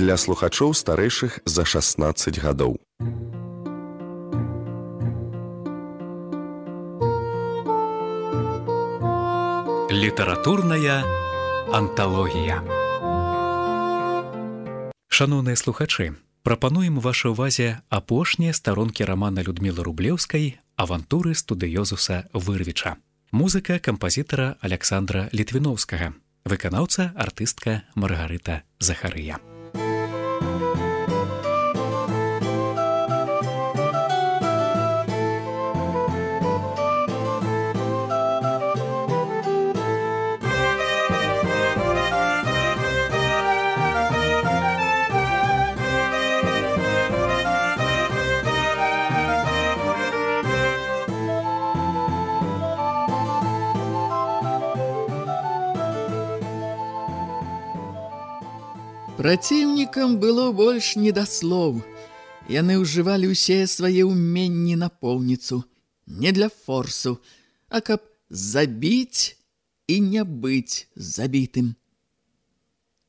для слухачоў старэйшых за 16 гадоў. Літаратурная анталогія. Шаноўныя слухачы, прапануем вашай увазе апошнія старонкі рамана Людмілы Рублеўскай авантуры студыёзуса вырвіча. Музыка кампазітара Александра Літвіноўскага, выканаўца артыстка Маргарыта Захарыя. Праціўнікам было больш не да слоў. Яны ўжывалі ўсе свае ўменні на поўніцу, не для форсу, а каб забіць і не быць забітым.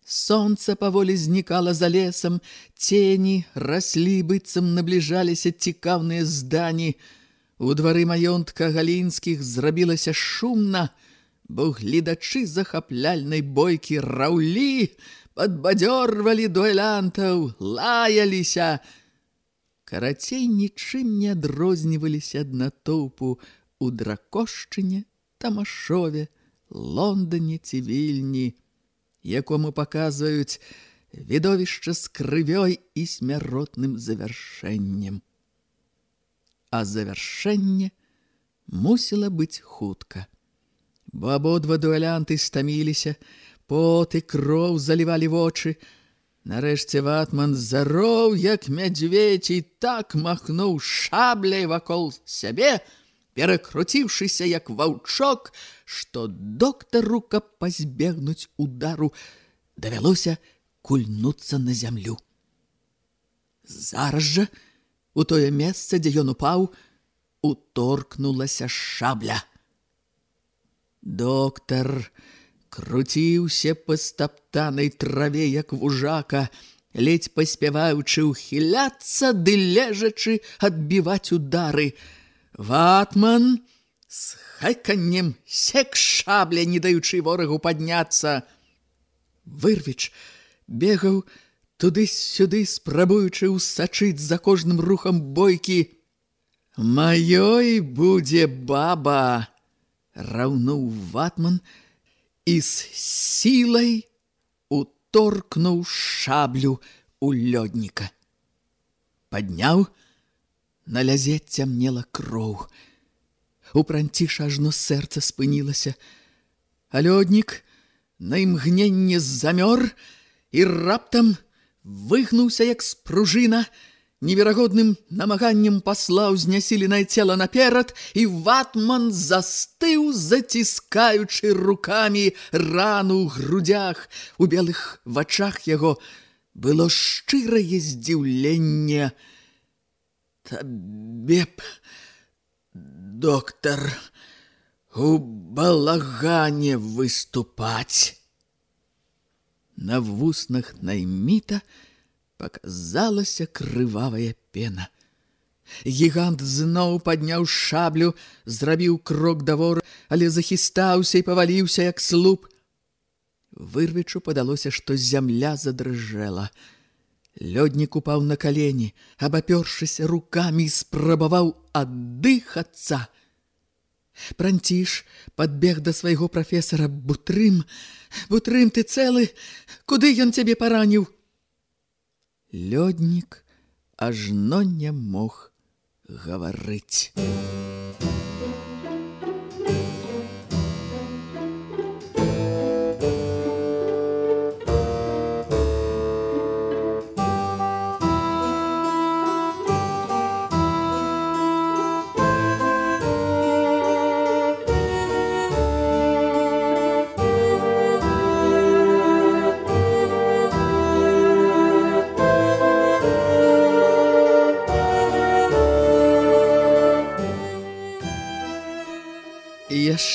Сонца паволі знікала за лесам, цені раслі быццам набліжаліся цікаўныя здані. У двары маёнтка галінскіх зрабілася шумна, бо гледачы захапляльнай бойкі раўлі, падбадзёрвалі дуэлянтаў, лаяліся. Карацей, нічым не адрозніваліся ад натоўпу у дракошчыне, тамашове, Лондоне ці вільні, якому паказваюць відовішча з крывёй і смяротным завяршэннем. А завяршэнне мусіла быць хутка. Бо абодва дуэлянты стаміліся, Пот і кроў залівалі вочы. Нарэшце ватман зароў, як мядзведь, і так махнуў шабляй вакол сябе, перакруціўшыся як ваўчок, што доктару, каб пазбегнуць удару, давялося кульнуцца на зямлю. Зараз жа, у тое месца, дзе ён упаў, уторкнулася шабля. Доктар круціўся па стаптанай траве, як вужака, ледзь паспяваючы ўхіляцца ды лежачы адбіваць удары. Ватман з хайканнем сек шабля, не даючы ворагу падняцца. Вырвіч бегаў туды-сюды, спрабуючы ўсачыць за кожным рухам бойкі. «Маёй будзе баба!» — раўнуў ватман — і з сілай уторкнуў шаблю у лёдніка. Падняў, на лязе цямнела кроў. У пранціша ажно сэрца спынілася. А лёднік на імгненне замёр і раптам выгнуўся, як спружына, неверагодным намаганнем паслаў знясіленае цела наперад, і ватман застыў, заціскаючы рукамі рану ў грудях. У белых вачах яго было шчырае здзіўленне. Табе б, доктар, у балагане выступаць. На вуснах найміта, показалася крывавая пена. Гігант зноў падняў шаблю, зрабіў крок да вора, але захістаўся і паваліўся, як слуп. Вырвічу падалося, што зямля задрыжэла. Лёднік упаў на калені, абапёршыся рукамі, спрабаваў аддыхацца. Пранціш падбег да свайго прафесара Бутрым. «Бутрым, ты цэлы? Куды ён цябе параніў?» Лёднік ажно не мог гаварыць.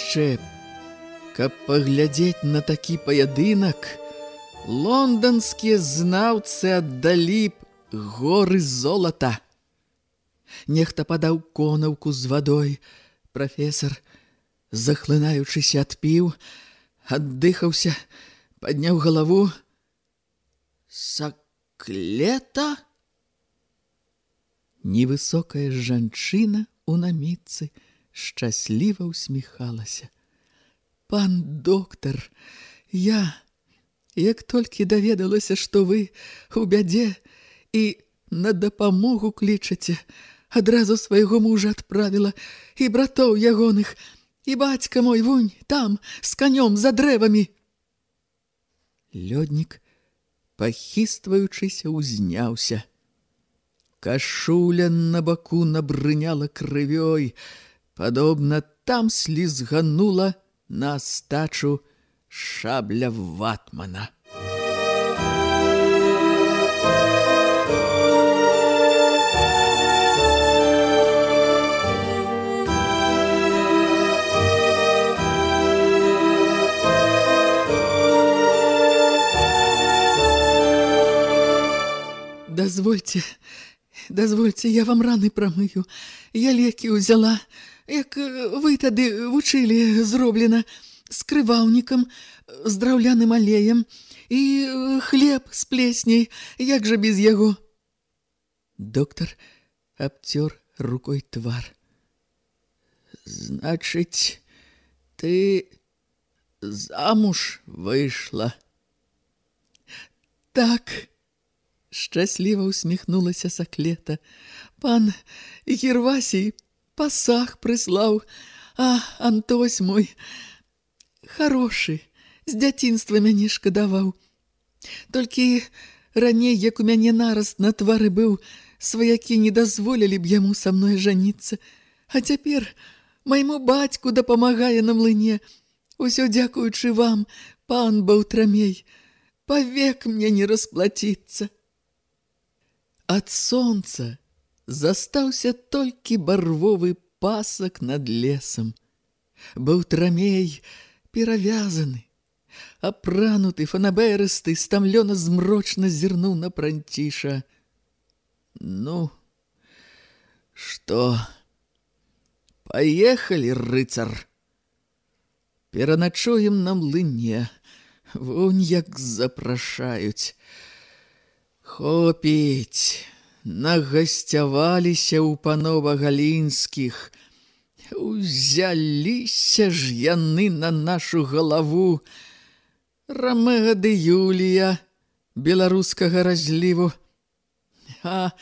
Яшчэ, каб паглядзець на такі паядынак, Лонданскія знаўцы аддалі б горы золата. Нехта падаў конаўку з вадой. Прафесор, захлынаючыся, адпіў, аддыхаўся, падняў галаву. Саклета? Невысокая жанчына у наміцы шчасліва усміхалася. Пан доктар, я, як толькі даведалася, што вы у бядзе і на дапамогу клічаце, адразу свайго мужа адправіла і братоў ягоных, і бацька мой вунь там з канём за дрэвамі. Лёднік, пахістваючыся, узняўся. Кашуля на баку набрыняла крывёй, падобна там слізганула на стачу шабля ватмана. Дазвольце, дазвольце, я вам раны прамыю. Я лекі ўзяла, як вы тады вучылі зроблена з крываўнікам, з драўляным алеем і хлеб з плесняй, як жа без яго? Доктар абцёр рукой твар. Значыць, ты замуж выйшла. Так, Шчасліва усміхнулася саклета. Пан Гервасій пасах прыслаў, а Антось мой хорошы, з дзяцінства мяне шкадаваў. Толькі раней, як у мяне нараз на твары быў, сваякі не дазволілі б яму са мной жаніцца. А цяпер майму бацьку дапамагае на млыне. Усё дзякуючы вам, пан Баўтрамей, павек мне не расплаціцца. Ад сонца застаўся толькі барвовы пасак над лесам. Быў трамей перавязаны, апрануты фанаберысты, стамлёна змрочна зірнуў на пранціша. Ну, што? Паехалі, рыцар. Пераначуем на млыне. Вунь як запрашаюць. Хопіць, нагасцяваліся ў панова галінскіх. Узяліся ж яны на нашу галаву. Рамега ды Юлія, беларускага разліву. А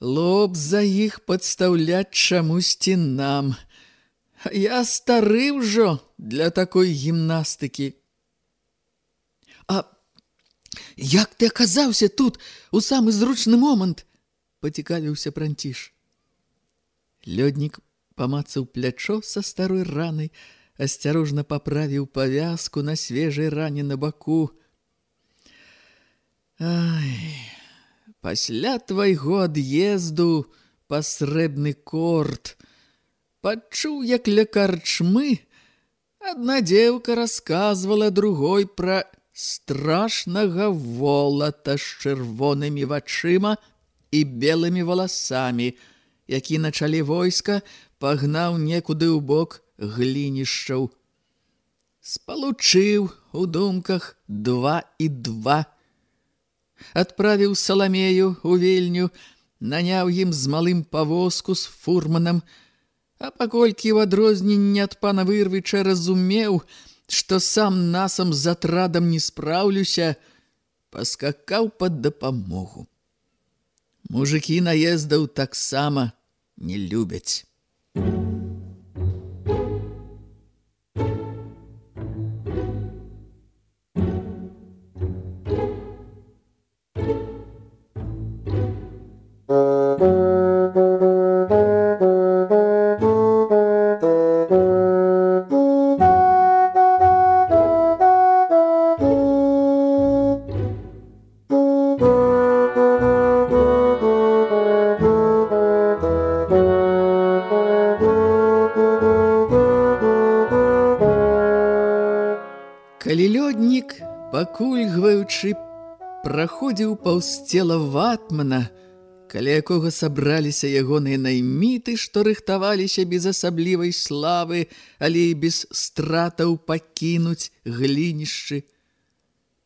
лоб за іх падстаўляць чамусьці нам. Я стары ўжо для такой гімнастыкі. Як ты аказаўся тут у самы зручны момант? Пацікавіўся пранціш. Лёднік памацаў плячо са старой ранай, асцярожна паправіў павязку на свежай ране на баку. Ай, пасля твайго ад'езду па срэбны корт пачуў, як ля карчмы адна дзеўка расказвала другой пра страшнага волата з чырвонымі вачыма і белымі валасамі, які на чале войска пагнаў некуды ў бок глінішчаў. Спалучыў у думках два і два. Адправіў саламею у вельню, наняў ім з малым павозку з фурманам, а паколькі ў адрозненне ад пана Вырвіча разумеў, што сам насам з атрадам не спраўлюся, паскакаў пад дапамогу. Мужыкі наездаў таксама не любяць. Калі лёднік, пакульгваючы, праходзіў паўз цела ватмана, каля якога сабраліся ягоныя найміты, што рыхтаваліся без асаблівай славы, але і без стратаў пакінуць глінішчы.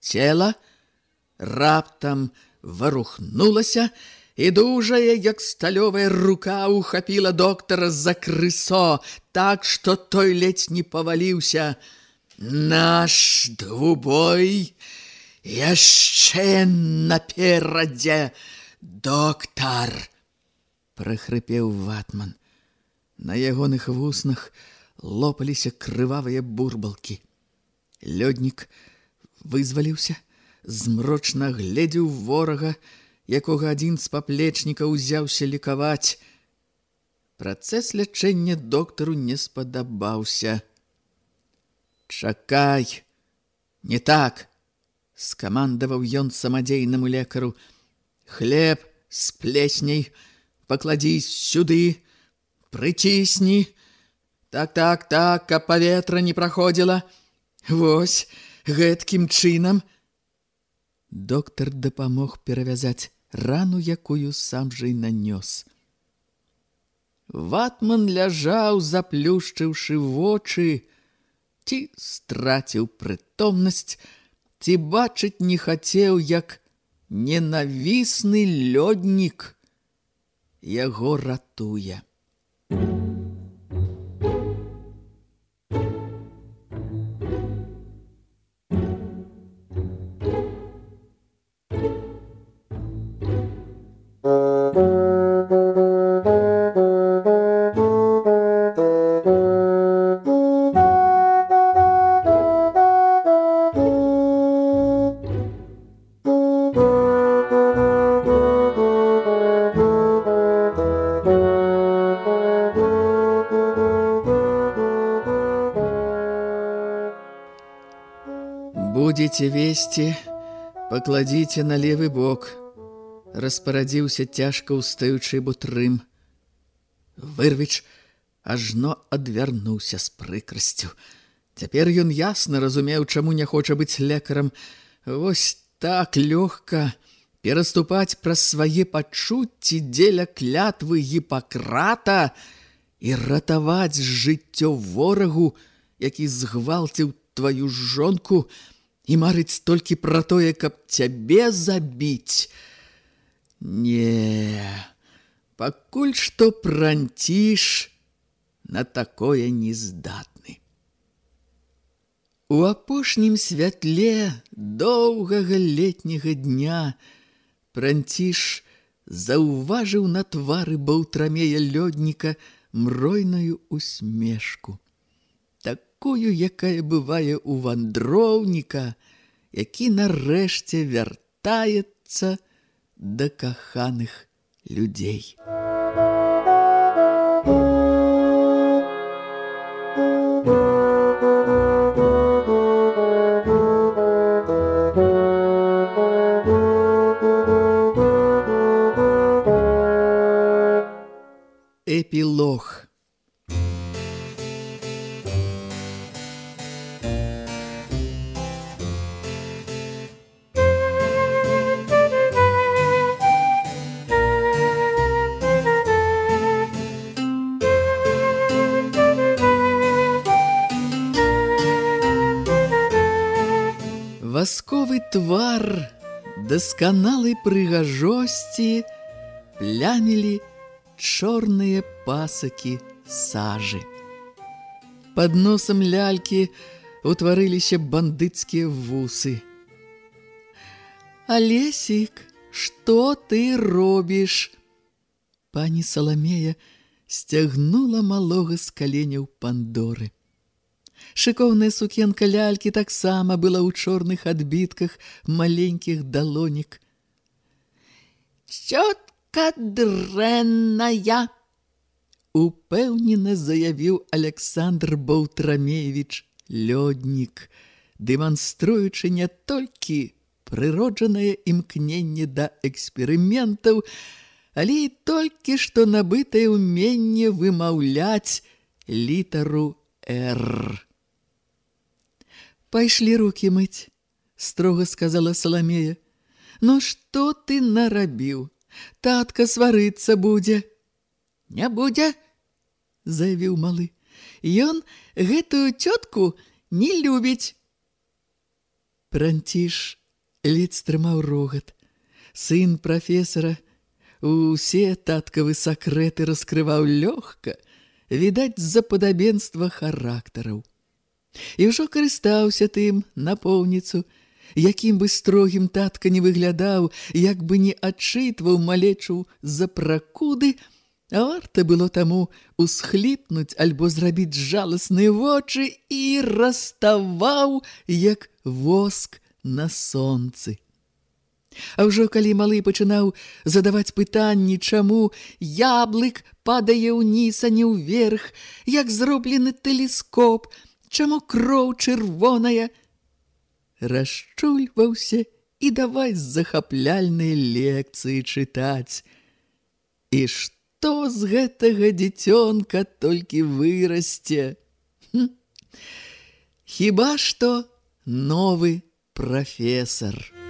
Цела раптам варухнулася, і дужая, як сталёвая рука, ухапіла доктара за крысо, так, што той ледзь не паваліўся. Наш двубой яшчэ наперадзе, доктар! прахрыпеў ватман. На ягоных вуснах лопаліся крывавыя бурбалкі. Лёднік вызваліўся, змрочна гледзеў ворага, якога адзін з паплечнікаў узяўся лікаваць. Працэс лячэння доктару не спадабаўся. «Чакай! Не так!» – скамандаваў ён самадзейнаму лекару. «Хлеб з плесняй пакладзі сюды, прыцісні. Так, так, так, каб паветра не праходзіла. Вось, гэткім чынам...» Доктар дапамог перавязаць рану, якую сам жа і нанёс. Ватман ляжаў, заплюшчыўшы вочы, ці страціў прытомнасць, ці бачыць не хацеў, як ненавісны лёднік яго ратуе. Весці, пакладзіце на левы бок, распарадзіўся цяжка ўстаючы бутрым. Вырвіч ажно адвярнуўся з прыкрасцю. Цяпер ён ясна разумеў, чаму не хоча быць лекарам. Вось так лёгка пераступаць праз свае пачуцці дзеля клятвы гіпакрата і ратаваць жыццё ворагу, які згвалціў тваю жонку, і марыць толькі пра тое, каб цябе забіць. Не, пакуль што пранціш на такое нездатны. У апошнім святле доўгага летняга дня пранціш заўважыў на твары баўтрамея лёдніка мройную усмешку такую, якая бывае у вандроўніка, які нарэшце вяртаецца да каханых людзей. Васковы твар дасканалай прыгажосці плямілі чорныя пасакі сажы. Пад носам лялькі утварыліся бандыцкія вусы. Алесік, што ты робіш? Пані Саламея сцягнула малога з каленяў пандоры. Шыкоўная сукенка лялькі таксама была ў чорных адбітках маленькіх далонік. «Цётка дрэнная!» Упэўнена заявіў Александр Баўтрамеевич лёднік, дэманструючы не толькі прыроджанае імкненне да эксперыментаў, але і толькі што набытае ўменне вымаўляць літару «Р». Пайшлі рукі мыць, строга сказала Саламея. Ну што ты нарабіў? Татка сварыцца будзе. Не будзе, заявіў малы. Ён гэтую цётку не любіць. Пранціш ледзь трымаў рогат. Сын прафесара усе таткавы сакрэты раскрываў лёгка, відаць з-за падабенства характараў. І ўжо карыстаўся тым напоўніцу, якім бы строгім татка не выглядаў, як бы не адчытваў малечу за пракуды, а варта было таму усхліпнуць альбо зрабіць жаласныя вочы і раставаў, як воск на сонцы. А ўжо калі малы пачынаў задаваць пытанні, чаму яблык падае ўніз, а не ўверх, як зроблены тэлескоп, чаму кроў чырвоная, расчульваўся і давай захапляльныя лекцыі чытаць. І што з гэтага дзіцёнка толькі вырасце? Хіба што новы прафесар.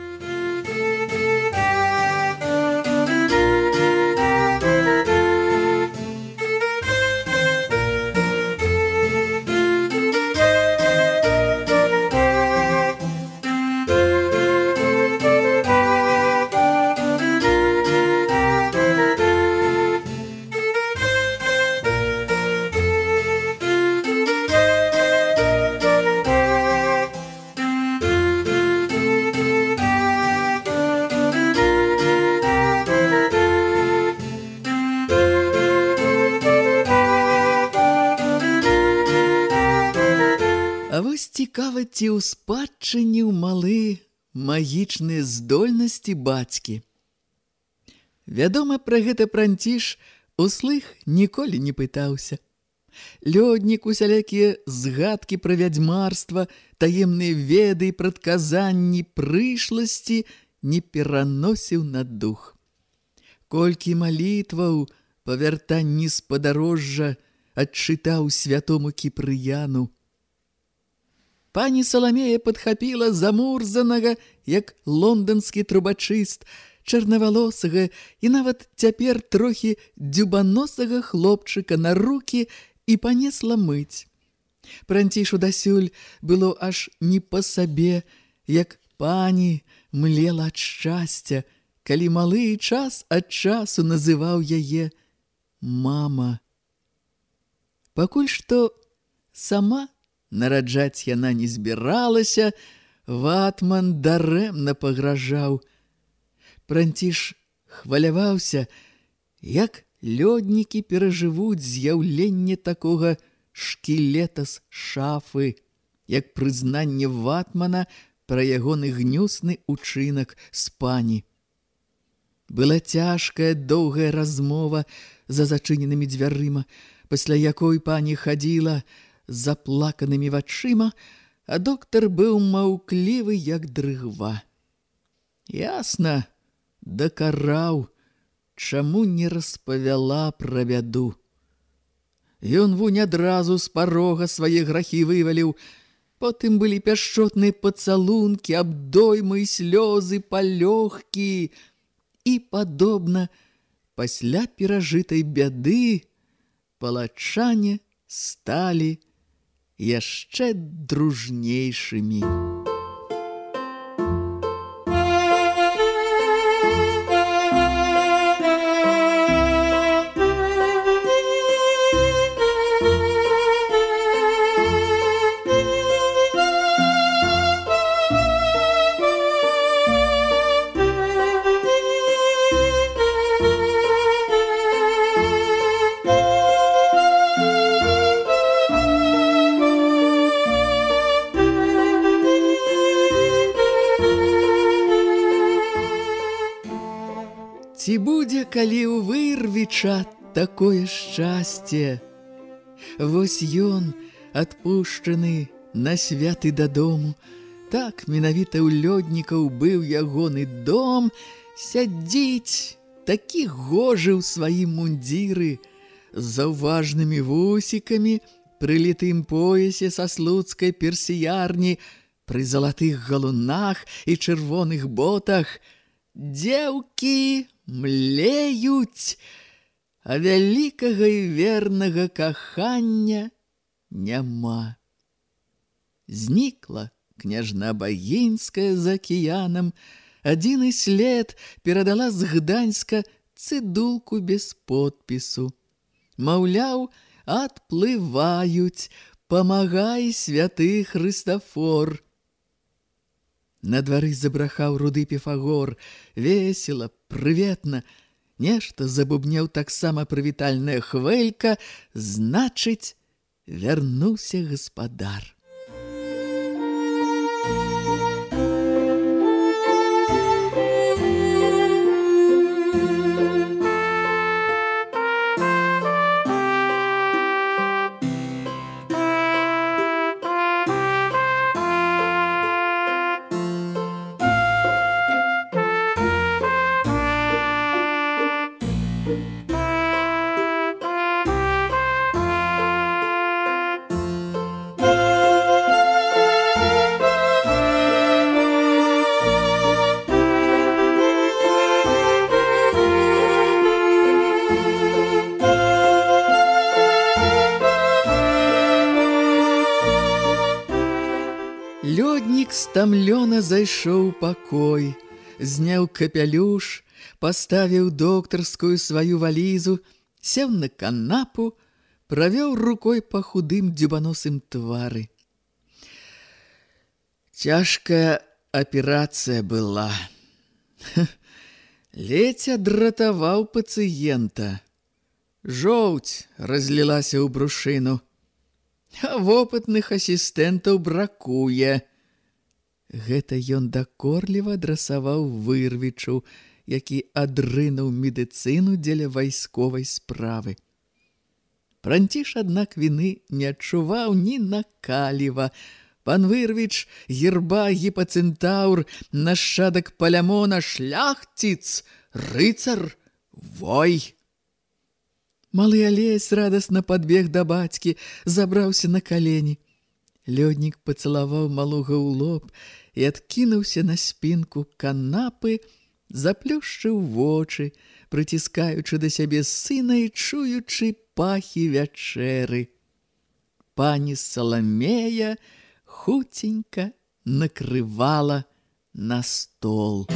Цікава, ці ў спадчыне ў малы магічныя здольнасці бацькі. Вядома, пра гэта пранціш услых ніколі не пытаўся. Лёднік усялякія згадкі пра вядзьмарства, таемныя веды і прадказанні прышласці не пераносіў на дух. Колькі малітваў па вяртанні з падарожжа адчытаў святому кіпрыяну, Пані Саламея падхапіла замурзанага, як лонданскі трубачыст, чарнавалосага і нават цяпер трохі дзюбаносага хлопчыка на рукі і панесла мыць. Пранцішу дасюль было аж не па сабе, як пані млела ад шчасця, калі малы час ад часу называў яе «мама». Пакуль што сама Нараджаць яна не збіралася, ватман дарэмна пагражаў. Пранціш хваляваўся, як лёднікі перажывуць з'яўленне такога шкілета з шафы, як прызнанне ватмана пра ягоны гнюсны учынак з пані. Была цяжкая доўгая размова за зачыненымі дзвярыма, пасля якой пані хадзіла, заплаканымі вачыма, а доктар быў маўклівы, як дрыгва. Ясна, дакараў, чаму не распавяла пра бяду. Ён вунь адразу з парога свае грахі вываліў, потым былі пяшчотныя пацалункі, абдоймы слёзы палёгкі, і, падобна, пасля перажытай бяды палачане сталі яшчэ дружнейшымі. Калі ў вырвіча такое шчасце. Вось ён, адпушчаны на святы дадому, так менавіта ў лёднікаў быў ягоны дом, сядзіць такі гожы ў сваім мундзіры, з заўважнымі вусікамі, пры літым поясе са слуцкай персіярні, пры залатых галунах і чырвоных ботах. Дзеўкі млеюць, а вялікага і вернага кахання няма. Знікла княжна Багінская за акіянам, адзіны след перадала з Гданьска цыдулку без подпісу. Маўляў, адплываюць, памагай святы Хрыстафор. На двары забрахаў руды піфагор, весела, прыветна. Нешта забубняў таксама прывітальная хвелька, значыць, вярнуўся гаспадар. Стамлёна зайшоў пакой, зняў капялюш, паставіў доктарскую сваю валізу, сеў на канапу, правёў рукой па худым дзюбаносым твары. Цяжкая аперацыя была. Ледзь адратаваў пацыента. Жоўць разлілася ў брушыну. А вопытных асістэнтаў бракуе. Гэта ён дакорліва адрасаваў вырвічу, які адрынуў медыцыну дзеля вайсковай справы. Пранціш, аднак, віны не адчуваў ні на каліва. Пан Вырвіч, герба, гіпацэнтаўр, нашадак палямона, шляхціц, рыцар, вой. Малы алесь радасна падбег да бацькі, забраўся на калені. Лёднік пацалаваў малога ў лоб і адкінуўся на спінку канапы, заплюшчыў вочы, прыціскаючы да сябе сына і чуючы пахі вячэры. Пані Саламея хуценька накрывала на стол.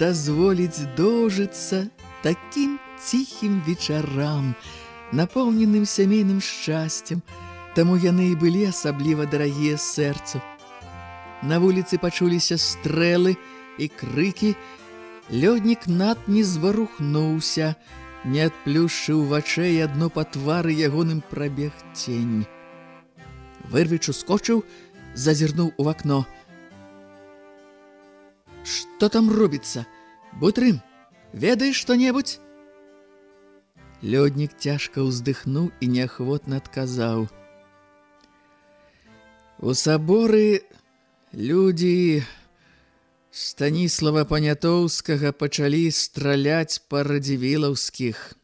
Дазволіць дожыцца такім ціхім вечарам, напоўненым сямейным шчасцем, таму яны і былі асабліва дарагія сэрцу. На вуліцы пачуліся стрэлы і крыкі, лёднік над не зварухнуўся, не адплюшыў вачэй адно па твары ягоным прабег цень. Вырвіч ускочыў, зазірнуў у вакно. Што там робіцца? Бутрым, ведаеш што-небудзь? Лёднік цяжка ўздыхнуў і неахвотна адказаў. У саборы людзі Станіслава Панятоўскага пачалі страляць па радзівілаўскіх.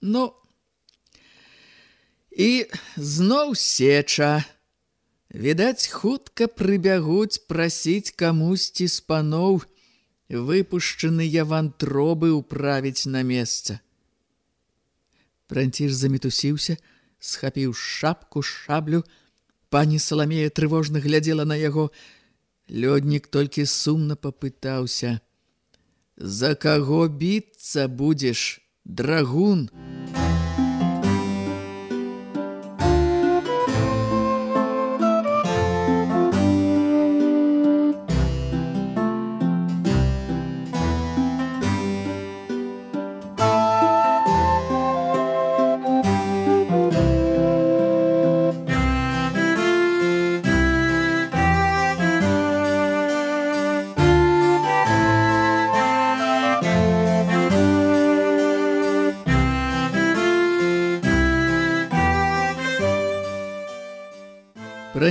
Ну, і зноў сеча. Відаць, хутка прыбягуць прасіць камусьці з паноў, выпушчаныя вантробы ўправіць на месца. Пранціш замітусіўся, схапіў шапку, шаблю. Пані Саламея трывожна глядзела на яго. Лёднік толькі сумна папытаўся. «За каго біцца будзеш, драгун?»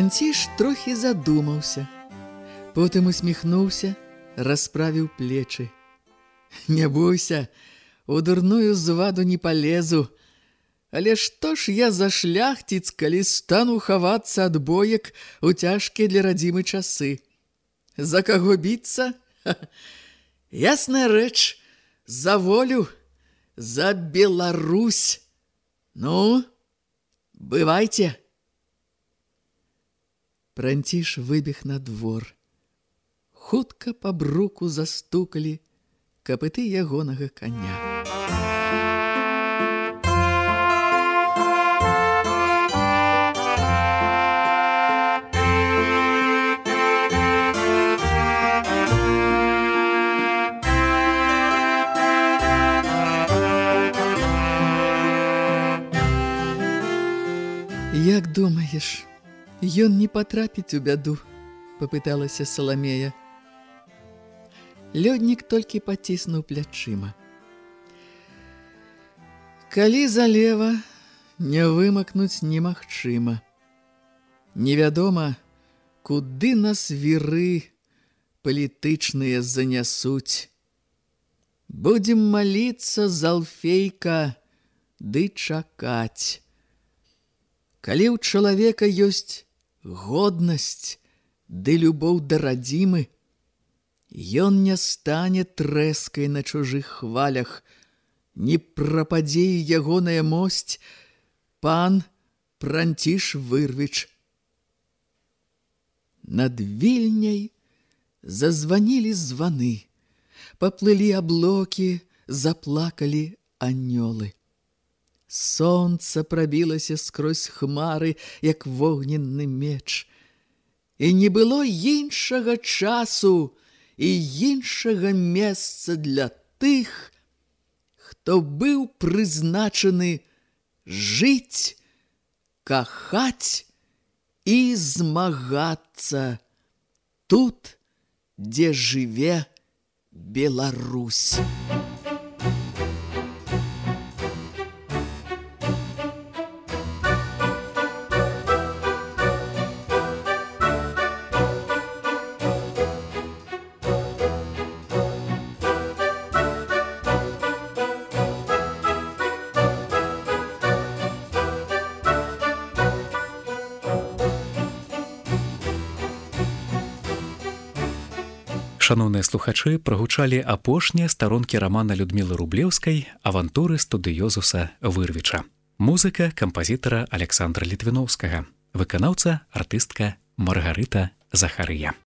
Пранціш трохі задумаўся. Потым усміхнуўся, расправіў плечы. Не бойся, у дурную зваду не палезу. Але што ж я за шляхціц, калі стану хавацца ад боек у цяжкія для радзімы часы? За каго біцца? Ясная рэч, за волю, за Беларусь. Ну, бывайце. Пранціш выбег на двор. Хутка па бруку застукалі капыты ягонага коня. Як думаеш, Ён не патрапіць у бяду, папыталася Саламея. Лёднік толькі паціснуў плячыма. Калі залева не вымакнуць немагчыма. Невядома, куды нас віры палітычныя занясуць. Будзем маліцца з алфейка ды чакаць. Калі ў чалавека ёсць годнасць ды любоў да радзімы, Ён не стане трэскай на чужых хвалях, не прападзе ягоная мосць, пан Пранціш вырвіч. Над вільняй зазванілі званы, паплылі аблокі, заплакалі анёлы. Сонца прабілася скрозь хмары, як вогненны меч. І не было іншага часу і іншага месца для тых, хто быў прызначаны жыць, кахаць і змагацца тут, дзе жыве Беларусь. Шаноўныя слухачы прагучалі апошнія старонкі рамана Людмілы Рублеўскай авантуры студыёзуса вырвіча. Музыка кампазітара Александра Літвіноўскага, выканаўца артыстка Маргарыта Захарыя.